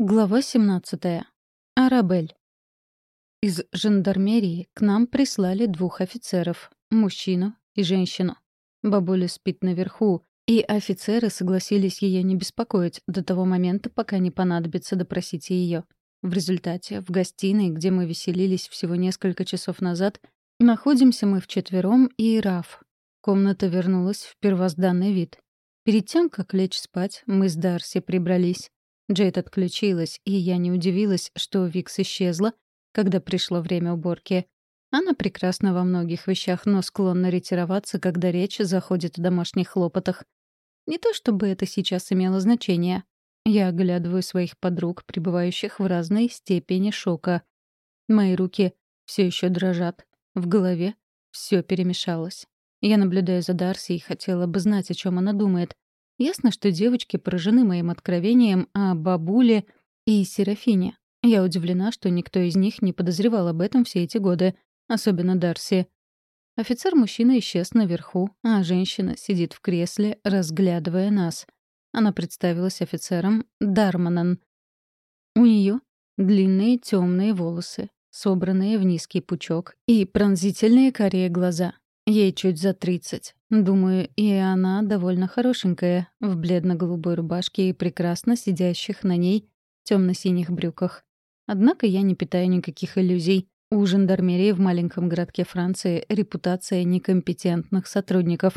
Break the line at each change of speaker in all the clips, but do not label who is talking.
Глава 17. Арабель. Из жандармерии к нам прислали двух офицеров — мужчину и женщину. Бабуля спит наверху, и офицеры согласились ее не беспокоить до того момента, пока не понадобится допросить ее. В результате в гостиной, где мы веселились всего несколько часов назад, находимся мы вчетвером и Раф. Комната вернулась в первозданный вид. Перед тем, как лечь спать, мы с Дарси прибрались. Джейд отключилась, и я не удивилась, что Викс исчезла, когда пришло время уборки. Она прекрасна во многих вещах, но склонна ретироваться, когда речь заходит о домашних хлопотах. Не то чтобы это сейчас имело значение. Я оглядываю своих подруг, пребывающих в разной степени шока. Мои руки все еще дрожат. В голове все перемешалось. Я наблюдаю за Дарси и хотела бы знать, о чем она думает. Ясно, что девочки поражены моим откровением о бабуле и Серафине. Я удивлена, что никто из них не подозревал об этом все эти годы, особенно Дарси. Офицер-мужчина исчез наверху, а женщина сидит в кресле, разглядывая нас. Она представилась офицером Дарманан. У нее длинные темные волосы, собранные в низкий пучок, и пронзительные карие глаза. Ей чуть за тридцать. Думаю, и она довольно хорошенькая, в бледно-голубой рубашке и прекрасно сидящих на ней темно-синих брюках. Однако я не питаю никаких иллюзий. У жандармерии в маленьком городке Франции репутация некомпетентных сотрудников.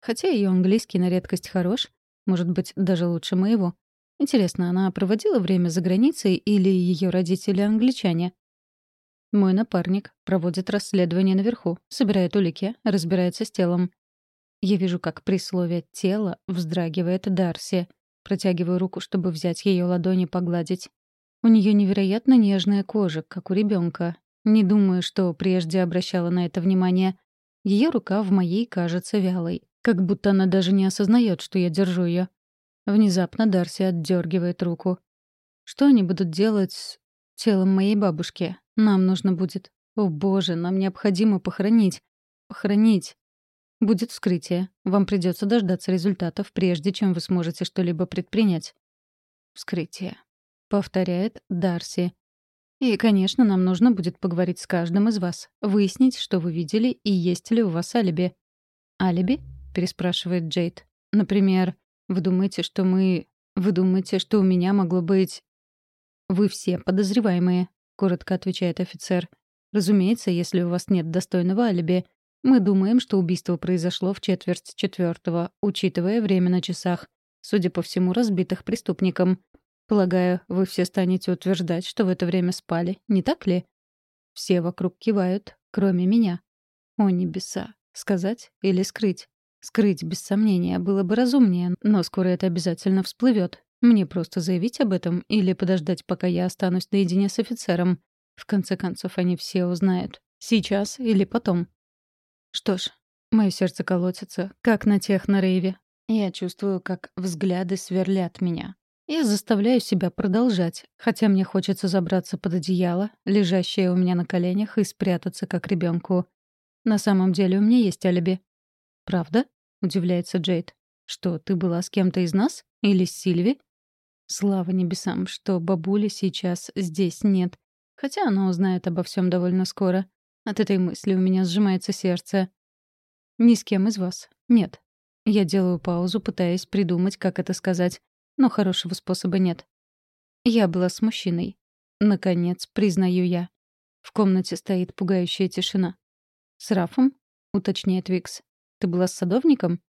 Хотя ее английский на редкость хорош, может быть, даже лучше моего. Интересно, она проводила время за границей или ее родители англичане? Мой напарник проводит расследование наверху, собирает улики, разбирается с телом. Я вижу, как при слове «тело» вздрагивает Дарси. Протягиваю руку, чтобы взять ее ладони погладить. У нее невероятно нежная кожа, как у ребенка. Не думаю, что прежде обращала на это внимание. Ее рука в моей кажется вялой, как будто она даже не осознает, что я держу ее. Внезапно Дарси отдергивает руку. Что они будут делать с телом моей бабушки? Нам нужно будет... О боже, нам необходимо похоронить. Похоронить. Будет вскрытие. Вам придется дождаться результатов, прежде чем вы сможете что-либо предпринять. Вскрытие. Повторяет Дарси. И, конечно, нам нужно будет поговорить с каждым из вас, выяснить, что вы видели и есть ли у вас алиби. «Алиби?» — переспрашивает Джейд. «Например, вы думаете, что мы... Вы думаете, что у меня могло быть...» «Вы все подозреваемые», — коротко отвечает офицер. «Разумеется, если у вас нет достойного алиби. Мы думаем, что убийство произошло в четверть четвертого, учитывая время на часах, судя по всему, разбитых преступником. Полагаю, вы все станете утверждать, что в это время спали, не так ли?» Все вокруг кивают, кроме меня. О небеса! Сказать или скрыть? Скрыть, без сомнения, было бы разумнее, но скоро это обязательно всплывет. Мне просто заявить об этом или подождать, пока я останусь наедине с офицером. В конце концов, они все узнают. Сейчас или потом. Что ж, мое сердце колотится, как на тех на рейве. Я чувствую, как взгляды сверлят меня. Я заставляю себя продолжать, хотя мне хочется забраться под одеяло, лежащее у меня на коленях, и спрятаться, как ребенку. На самом деле у меня есть алиби. «Правда?» — удивляется Джейд. «Что, ты была с кем-то из нас? Или с Сильви?» Слава небесам, что бабули сейчас здесь нет. Хотя она узнает обо всем довольно скоро. От этой мысли у меня сжимается сердце. Ни с кем из вас. Нет. Я делаю паузу, пытаясь придумать, как это сказать. Но хорошего способа нет. Я была с мужчиной. Наконец, признаю я. В комнате стоит пугающая тишина. «С Рафом?» — уточняет Викс. «Ты была с садовником?»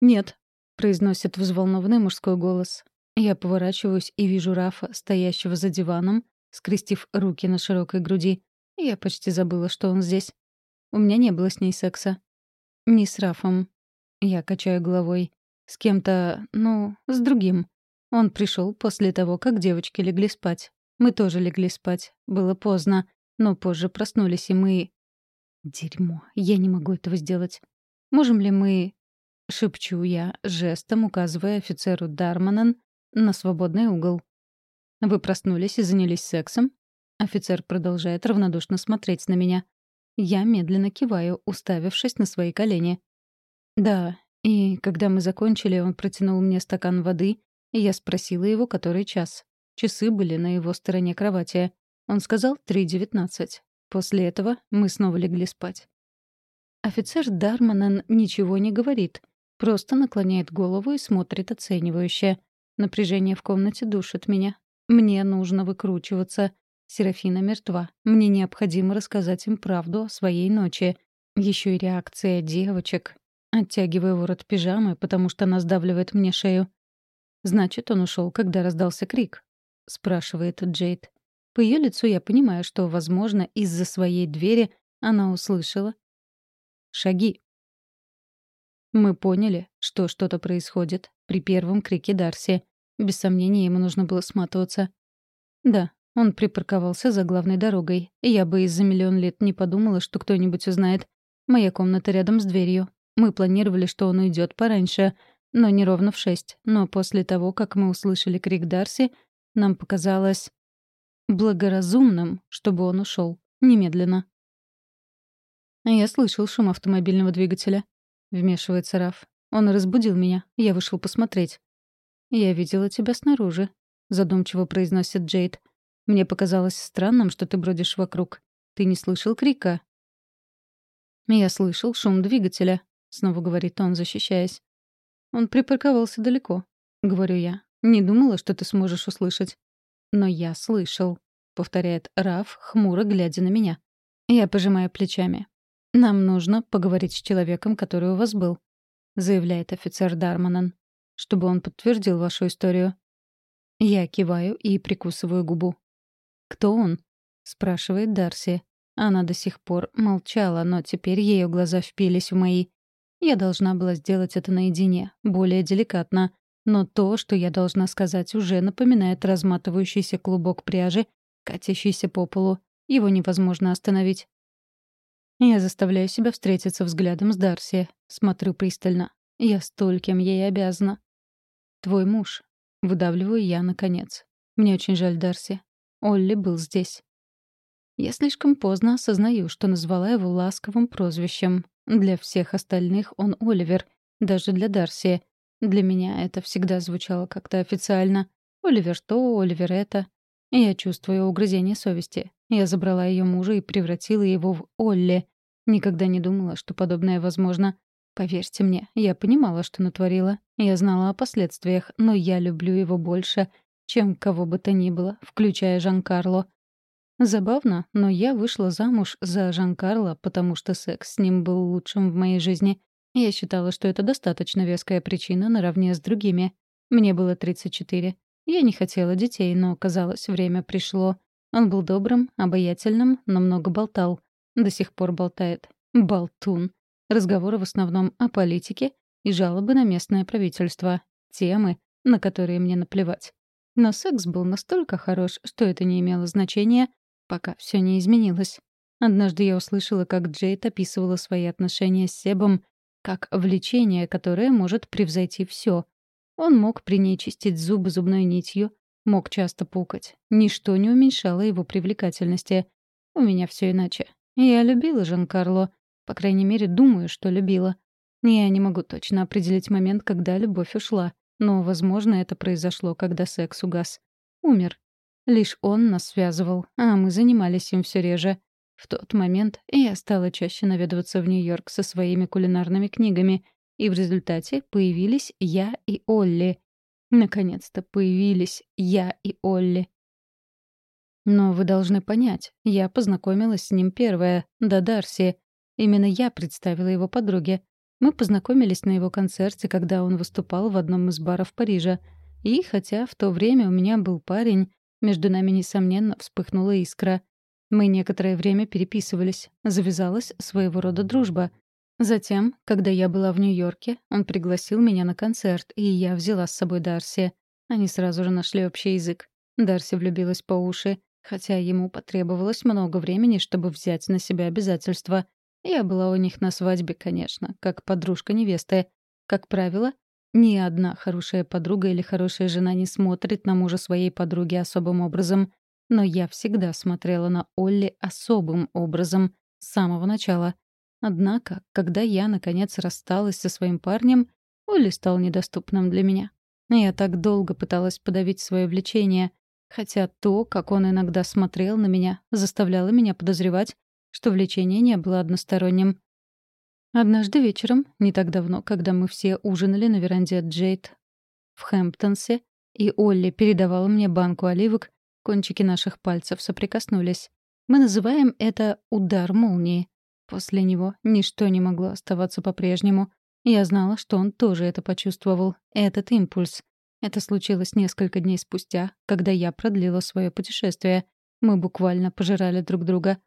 «Нет», — произносит взволнованный мужской голос. Я поворачиваюсь и вижу Рафа, стоящего за диваном, скрестив руки на широкой груди. Я почти забыла, что он здесь. У меня не было с ней секса. Не с Рафом. Я качаю головой. С кем-то, ну, с другим. Он пришел после того, как девочки легли спать. Мы тоже легли спать. Было поздно. Но позже проснулись, и мы... Дерьмо. Я не могу этого сделать. Можем ли мы... Шепчу я, жестом указывая офицеру Дарманан на свободный угол. «Вы проснулись и занялись сексом?» Офицер продолжает равнодушно смотреть на меня. Я медленно киваю, уставившись на свои колени. «Да, и когда мы закончили, он протянул мне стакан воды, и я спросила его, который час. Часы были на его стороне кровати. Он сказал 3.19. После этого мы снова легли спать. Офицер Дарманен ничего не говорит, просто наклоняет голову и смотрит оценивающе. Напряжение в комнате душит меня. Мне нужно выкручиваться. Серафина мертва. Мне необходимо рассказать им правду о своей ночи. Еще и реакция девочек. Оттягиваю ворот пижамы, потому что она сдавливает мне шею. «Значит, он ушел, когда раздался крик?» — спрашивает Джейд. По ее лицу я понимаю, что, возможно, из-за своей двери она услышала. Шаги. Мы поняли, что что-то происходит при первом крике Дарси. Без сомнения, ему нужно было сматываться. Да, он припарковался за главной дорогой, я бы из-за миллион лет не подумала, что кто-нибудь узнает. Моя комната рядом с дверью. Мы планировали, что он уйдет пораньше, но не ровно в шесть. Но после того, как мы услышали крик Дарси, нам показалось благоразумным, чтобы он ушел немедленно. «Я слышал шум автомобильного двигателя», — вмешивается Раф. «Он разбудил меня. Я вышел посмотреть». «Я видела тебя снаружи», — задумчиво произносит Джейд. «Мне показалось странным, что ты бродишь вокруг. Ты не слышал крика?» «Я слышал шум двигателя», — снова говорит он, защищаясь. «Он припарковался далеко», — говорю я. «Не думала, что ты сможешь услышать». «Но я слышал», — повторяет Раф, хмуро глядя на меня. Я пожимаю плечами. «Нам нужно поговорить с человеком, который у вас был», — заявляет офицер Дарманан, «чтобы он подтвердил вашу историю». Я киваю и прикусываю губу. «Кто он?» — спрашивает Дарси. Она до сих пор молчала, но теперь ее глаза впились в мои. Я должна была сделать это наедине, более деликатно. Но то, что я должна сказать, уже напоминает разматывающийся клубок пряжи, катящийся по полу. Его невозможно остановить. Я заставляю себя встретиться взглядом с Дарси. Смотрю пристально. Я стольким ей обязана. «Твой муж». Выдавливаю я, наконец. Мне очень жаль Дарси. Олли был здесь. Я слишком поздно осознаю, что назвала его ласковым прозвищем, для всех остальных он Оливер, даже для Дарси. Для меня это всегда звучало как-то официально. Оливер то, Оливер это. Я чувствую угрызение совести. Я забрала ее мужа и превратила его в Олли. Никогда не думала, что подобное возможно. Поверьте мне, я понимала, что натворила. Я знала о последствиях, но я люблю его больше, чем кого бы то ни было, включая Жан-Карло. Забавно, но я вышла замуж за Жан-Карла, потому что секс с ним был лучшим в моей жизни. Я считала, что это достаточно веская причина наравне с другими. Мне было 34. Я не хотела детей, но, казалось, время пришло. Он был добрым, обаятельным, но много болтал. До сих пор болтает. Болтун. Разговоры в основном о политике и жалобы на местное правительство. Темы, на которые мне наплевать. Но секс был настолько хорош, что это не имело значения, пока все не изменилось. Однажды я услышала, как Джейд описывала свои отношения с Себом как влечение, которое может превзойти все. Он мог при ней чистить зубы зубной нитью, мог часто пукать. Ничто не уменьшало его привлекательности. У меня все иначе. Я любила Жан-Карло. По крайней мере, думаю, что любила. Я не могу точно определить момент, когда любовь ушла. Но, возможно, это произошло, когда секс угас. Умер. Лишь он нас связывал, а мы занимались им все реже. В тот момент я стала чаще наведываться в Нью-Йорк со своими кулинарными книгами, и в результате появились я и Олли. Наконец-то появились я и Олли. Но вы должны понять, я познакомилась с ним первая, до Дарси. Именно я представила его подруге. Мы познакомились на его концерте, когда он выступал в одном из баров Парижа. И хотя в то время у меня был парень, между нами, несомненно, вспыхнула искра. Мы некоторое время переписывались. Завязалась своего рода дружба. Затем, когда я была в Нью-Йорке, он пригласил меня на концерт, и я взяла с собой Дарси. Они сразу же нашли общий язык. Дарси влюбилась по уши, хотя ему потребовалось много времени, чтобы взять на себя обязательства. Я была у них на свадьбе, конечно, как подружка невесты. Как правило, ни одна хорошая подруга или хорошая жена не смотрит на мужа своей подруги особым образом. Но я всегда смотрела на Олли особым образом с самого начала. Однако, когда я, наконец, рассталась со своим парнем, Олли стал недоступным для меня. Я так долго пыталась подавить свое влечение, Хотя то, как он иногда смотрел на меня, заставляло меня подозревать, что влечение не было односторонним. Однажды вечером, не так давно, когда мы все ужинали на веранде Джейд в Хэмптонсе, и Олли передавала мне банку оливок, кончики наших пальцев соприкоснулись. Мы называем это «удар молнии». После него ничто не могло оставаться по-прежнему. Я знала, что он тоже это почувствовал, этот импульс. Это случилось несколько дней спустя, когда я продлила свое путешествие. Мы буквально пожирали друг друга.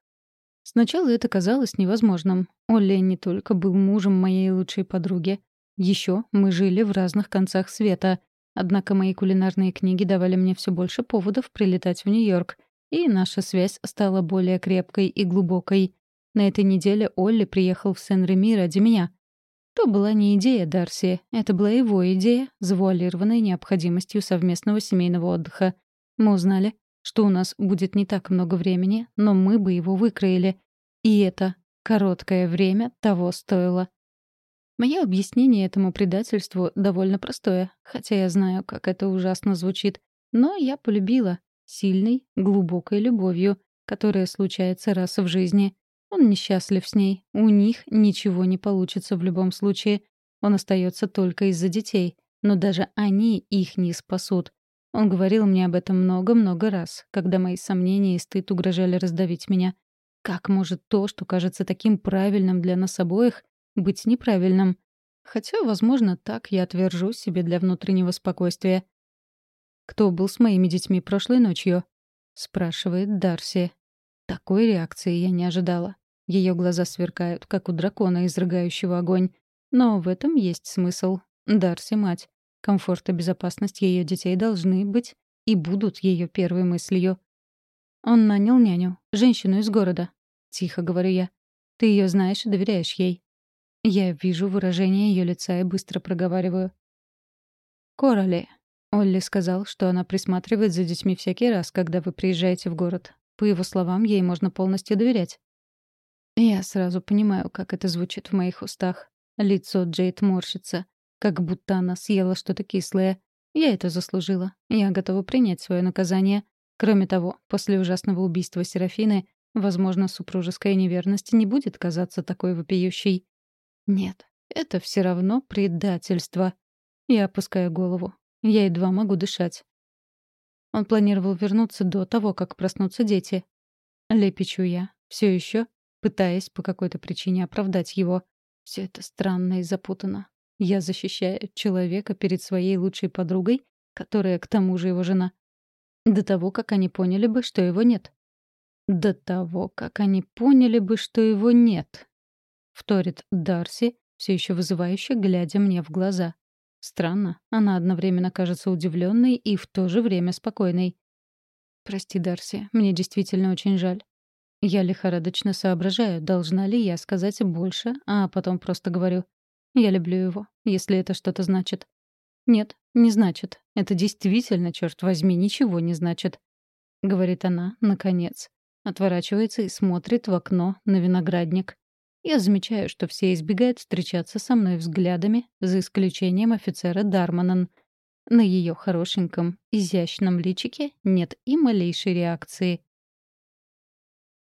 Сначала это казалось невозможным. Олли не только был мужем моей лучшей подруги. Еще мы жили в разных концах света. Однако мои кулинарные книги давали мне все больше поводов прилетать в Нью-Йорк, и наша связь стала более крепкой и глубокой. На этой неделе Олли приехал в Сен-Реми ради меня. То была не идея Дарси, это была его идея, завуалированная необходимостью совместного семейного отдыха. Мы узнали, что у нас будет не так много времени, но мы бы его выкроили. И это короткое время того стоило. Мое объяснение этому предательству довольно простое, хотя я знаю, как это ужасно звучит. Но я полюбила. Сильной, глубокой любовью, которая случается раз в жизни. Он несчастлив с ней. У них ничего не получится в любом случае. Он остается только из-за детей. Но даже они их не спасут. Он говорил мне об этом много-много раз, когда мои сомнения и стыд угрожали раздавить меня. Как может то, что кажется таким правильным для нас обоих, быть неправильным? Хотя, возможно, так я отвержу себе для внутреннего спокойствия. «Кто был с моими детьми прошлой ночью?» — спрашивает Дарси. Такой реакции я не ожидала. Ее глаза сверкают, как у дракона, изрыгающего огонь. Но в этом есть смысл. Дарси — мать. Комфорт и безопасность ее детей должны быть и будут ее первой мыслью. Он нанял няню, женщину из города. Тихо говорю я. Ты ее знаешь и доверяешь ей. Я вижу выражение ее лица и быстро проговариваю. «Короли». Олли сказал, что она присматривает за детьми всякий раз, когда вы приезжаете в город. По его словам, ей можно полностью доверять. Я сразу понимаю, как это звучит в моих устах. Лицо Джейд морщится. Как будто она съела что-то кислое. Я это заслужила. Я готова принять свое наказание. Кроме того, после ужасного убийства Серафины, возможно, супружеская неверность не будет казаться такой вопиющей. Нет, это все равно предательство. Я опускаю голову. Я едва могу дышать. Он планировал вернуться до того, как проснутся дети. Лепечу я, все еще пытаясь по какой-то причине оправдать его. Все это странно и запутано. Я защищаю человека перед своей лучшей подругой, которая к тому же его жена. До того, как они поняли бы, что его нет. До того, как они поняли бы, что его нет. Вторит Дарси, все еще вызывающе, глядя мне в глаза. Странно, она одновременно кажется удивленной и в то же время спокойной. «Прости, Дарси, мне действительно очень жаль. Я лихорадочно соображаю, должна ли я сказать больше, а потом просто говорю. Я люблю его, если это что-то значит. Нет, не значит. Это действительно, черт возьми, ничего не значит. Говорит она, наконец. Отворачивается и смотрит в окно на виноградник. Я замечаю, что все избегают встречаться со мной взглядами, за исключением офицера Дарманан. На ее хорошеньком, изящном личике нет и малейшей реакции.